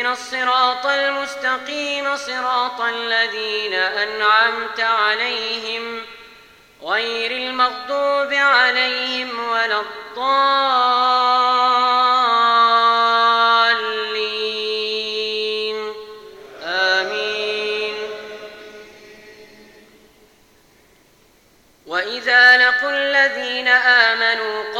اهدنا الصراط المستقيم صراط الذين أنعمت عليهم غير المغضوب عليهم ولا الضالين. آمين. وإذا لقوا الذين آمنوا قالوا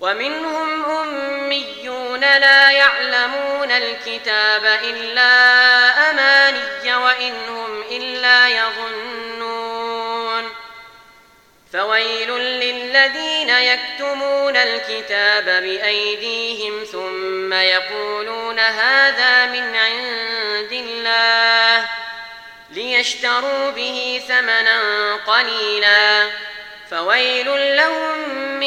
ومنهم أميون لا يعلمون الكتاب إلا أماني وإن هم إلا يظنون. فويل للذين يكتمون الكتاب بأيديهم ثم يقولون هذا من عند الله ليشتروا به ثمنا قليلا. فويل لهم